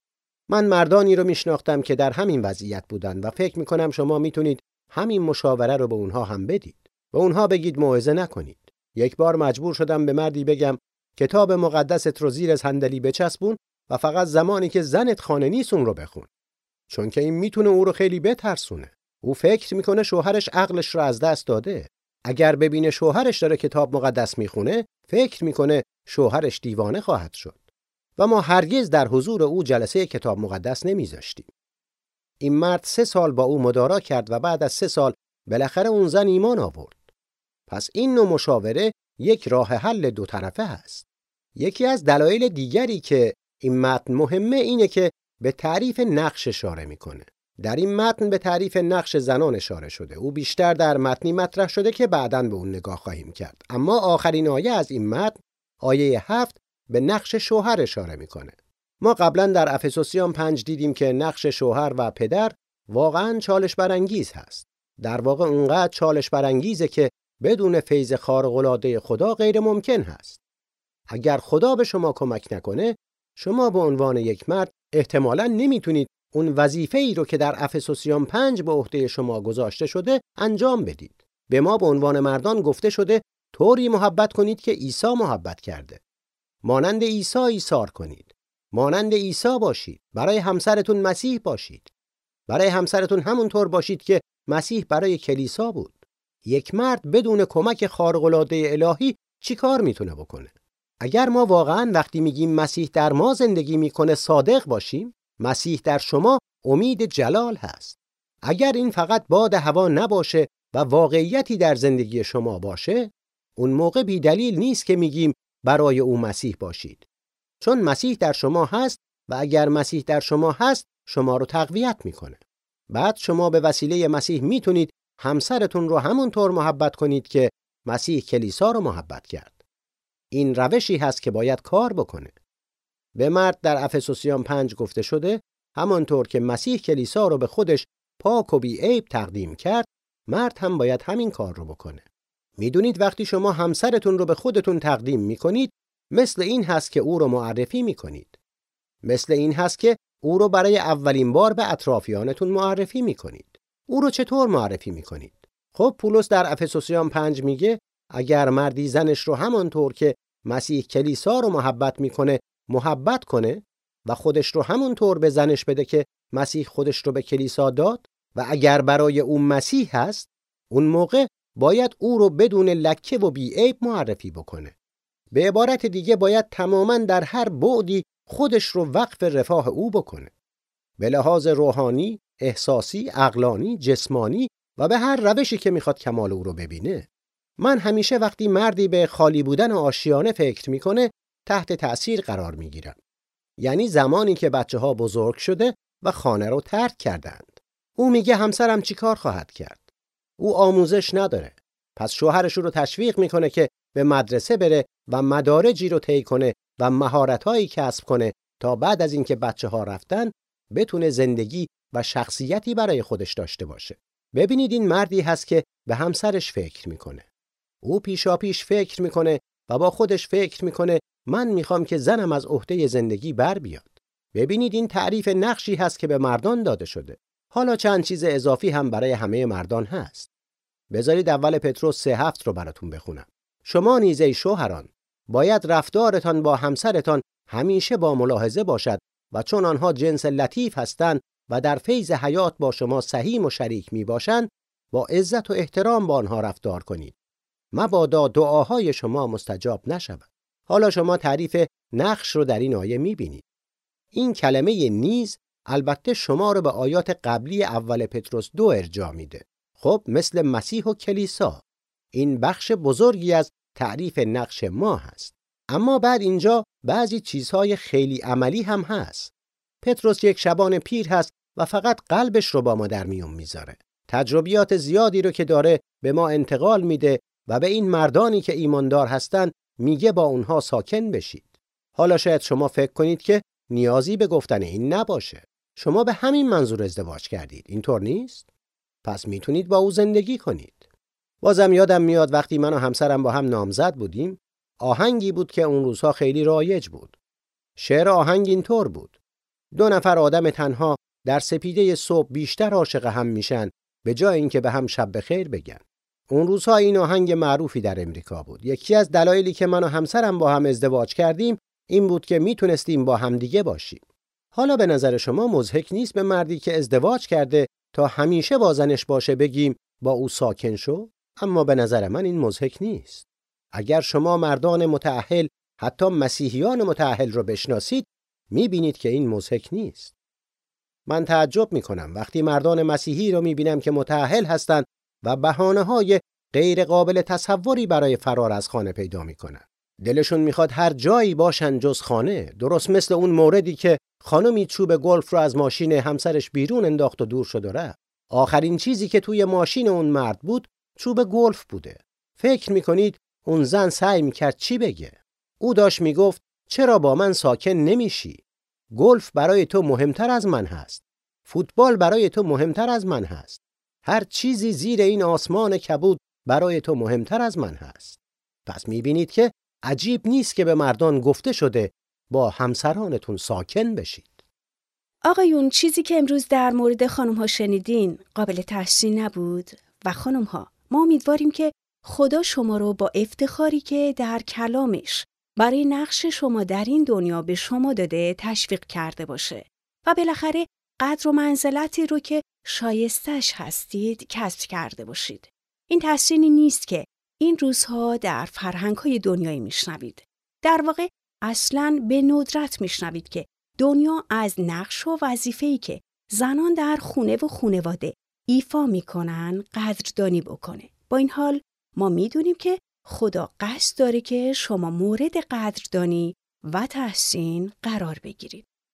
من مردانی رو میشناختم که در همین وضعیت بودن و فکر می‌کنم شما می‌تونید همین مشاوره رو به اونها هم بدید. به اونها بگید موعظه نکنید. یک بار مجبور شدم به مردی بگم کتاب مقدست رو زیر صندلی بچسبون و فقط زمانی که زنت خانه نیست اون رو بخون. چون که این می‌تونه او رو خیلی بترسونه. او فکر می‌کنه شوهرش عقلش رو از دست داده. اگر ببینه شوهرش داره کتاب مقدس می‌خونه، فکر می‌کنه شوهرش دیوانه خواهد شد. و ما هرگز در حضور او جلسه کتاب مقدس نمیذاشتیم. این مرد سه سال با او مدارا کرد و بعد از سه سال بالاخره اون زن ایمان آورد. پس این نوع مشاوره یک راه حل دو طرفه هست. یکی از دلایل دیگری که این متن مهمه اینه که به تعریف نقش اشاره می‌کنه. در این متن به تعریف نقش زنان اشاره شده. او بیشتر در متنی مطرح شده که بعدا به اون نگاه خواهیم کرد. اما آخرین آیه از این متن آیه هفت به نقش شوهر اشاره می‌کنه. ما قبلا در افسوسیان پنج دیدیم که نقش شوهر و پدر واقعا چالش برانگیز هست. در واقع اونقدر چالش برانگیزه که بدون فیض خارق خدا غیر ممکن هست. اگر خدا به شما کمک نکنه، شما به عنوان یک مرد احتمالا نمی‌تونید اون وظیفه ای رو که در افسوسیان پنج به عهده شما گذاشته شده انجام بدید. به ما به عنوان مردان گفته شده طوری محبت کنید که عیسی محبت کرده. مانند عیسی ایثار کنید. مانند عیسی باشید. برای همسرتون مسیح باشید. برای همسرتون همونطور باشید که مسیح برای کلیسا بود. یک مرد بدون کمک خارق‌العاده الهی چیکار می‌تونه بکنه؟ اگر ما واقعا وقتی میگیم مسیح در ما زندگی می‌کنه صادق باشیم، مسیح در شما امید جلال هست. اگر این فقط باد هوا نباشه و واقعیتی در زندگی شما باشه، اون موقع بی دلیل نیست که میگیم برای او مسیح باشید. چون مسیح در شما هست و اگر مسیح در شما هست شما رو تقویت می‌کنه. بعد شما به وسیله مسیح می‌تونید همسرتون رو همونطور محبت کنید که مسیح کلیسا رو محبت کرد. این روشی هست که باید کار بکنه. به مرد در افسوسیان پنج گفته شده همانطور که مسیح کلیسا رو به خودش پاک و عیب تقدیم کرد مرد هم باید همین کار رو بکنه. می‌دونید وقتی شما همسرتون رو به خودتون تقدیم می‌کنید مثل این هست که او رو معرفی می‌کنید. مثل این هست که او رو برای اولین بار به اطرافیانتون معرفی می‌کنید. او رو چطور معرفی می‌کنید؟ خب پولس در افسوسیان پنج میگه اگر مردی زنش رو همانطور که مسیح کلیسا رو محبت می‌کنه محبت کنه و خودش رو همونطور به زنش بده که مسیح خودش رو به کلیسا داد و اگر برای اون مسیح هست اون موقع باید او رو بدون لکه و بیعیب معرفی بکنه. به عبارت دیگه باید تماما در هر بعدی خودش رو وقف رفاه او بکنه. به لحاظ روحانی، احساسی، اقلانی، جسمانی و به هر روشی که می‌خواد کمال او رو ببینه. من همیشه وقتی مردی به خالی بودن آشیانه فکر می‌کنه تحت تأثیر قرار می‌گیرم یعنی زمانی که بچه ها بزرگ شده و خانه رو ترک کردند. او میگه همسرم چیکار خواهد کرد؟ او آموزش نداره. پس شوهرش رو تشویق می‌کنه که به مدرسه بره و مدارجی رو طی کنه و مهارتهایی کسب کنه تا بعد از اینکه بچه ها رفتن بتونه زندگی و شخصیتی برای خودش داشته باشه. ببینید این مردی هست که به همسرش فکر می‌کنه. او پیشا پیش فکر می‌کنه و با خودش فکر می‌کنه من می‌خوام که زنم از عهده زندگی بر بیاد. ببینید این تعریف نقشی هست که به مردان داده شده. حالا چند چیز اضافی هم برای همه مردان هست. بذارید اول پتروس سه هفت رو براتون بخونم. شما نیزه شوهران باید رفتارتان با همسرتان همیشه با ملاحظه باشد و چون آنها جنس لطیف هستند و در فیض حیات با شما سهیم و شریک می باشند با عزت و احترام با آنها رفتار کنید. مبادا دعاهای شما مستجاب نشود. حالا شما تعریف نقش رو در این آیه می بینید این کلمه نیز البته شما رو به آیات قبلی اول پتروس دو ارجا میده. خب مثل مسیح و کلیسا. این بخش بزرگی از تعریف نقش ما هست. اما بعد اینجا بعضی چیزهای خیلی عملی هم هست. پتروس یک شبان پیر هست و فقط قلبش رو با ما در میون می‌ذاره. تجربیات زیادی رو که داره به ما انتقال میده و به این مردانی که ایماندار هستند میگه با اونها ساکن بشید. حالا شاید شما فکر کنید که نیازی به گفتن این نباشه. شما به همین منظور ازدواج کردید. اینطور نیست؟ پس می‌تونید با او زندگی کنید. بازم یادم میاد وقتی من و همسرم با هم نامزد بودیم آهنگی بود که اون روزها خیلی رایج بود. شعر آهنگ اینطور بود. دو نفر آدم تنها در سپیده صبح بیشتر عاشق هم میشن به جای اینکه به هم شب بخیر بگن. اون روزها این آهنگ معروفی در امریکا بود. یکی از دلایلی که من و همسرم با هم ازدواج کردیم این بود که می‌تونستیم با هم دیگه باشیم. حالا به نظر شما مزهک نیست به مردی که ازدواج کرده تا همیشه با زنش باشه بگیم با او ساکن شو؟ اما به نظر من این مزهک نیست. اگر شما مردان متأهل حتی مسیحیان متأهل رو بشناسید می‌بینید که این مزهک نیست. من تعجب می‌کنم. وقتی مردان مسیحی رو می‌بینم که متأهل هستند و بهانه های غیر قابل تصوری برای فرار از خانه پیدا می‌کنن دلشون می‌خواد هر جایی باشن جز خانه درست مثل اون موردی که خانمی چوب گلف رو از ماشین همسرش بیرون انداخت و دور شد و رفت. آخرین چیزی که توی ماشین اون مرد بود چوب گلف بوده. فکر می‌کنید اون زن سعی می‌کرد چی بگه؟ او داشت می‌گفت چرا با من ساکن نمیشی؟ گلف برای تو مهمتر از من هست. فوتبال برای تو مهمتر از من هست. هر چیزی زیر این آسمان کبود برای تو مهمتر از من هست. پس می‌بینید که عجیب نیست که به مردان گفته شده با همسرانتون ساکن بشید. آقایون چیزی که امروز در مورد خانم ها شنیدین قابل تحسین نبود؟ و خانم ها ما امیدواریم که خدا شما رو با افتخاری که در کلامش برای نقش شما در این دنیا به شما داده تشویق کرده باشه. و بالاخره قدر و منزلتی رو که شایستش هستید کسب کرده باشید. این تحسینی نیست که این روزها در فرهنگ های دنیایی میشنوید. در واقع اصلا به ندرت میشنوید که دنیا از نقش و وظیفه‌ای که زنان در خونه و خونواده ایفا می‌کنن قدردانی بکنه. با این حال ما می‌دونیم که خدا قصد داره که شما مورد قدردانی و تحسین قرار بگیرید.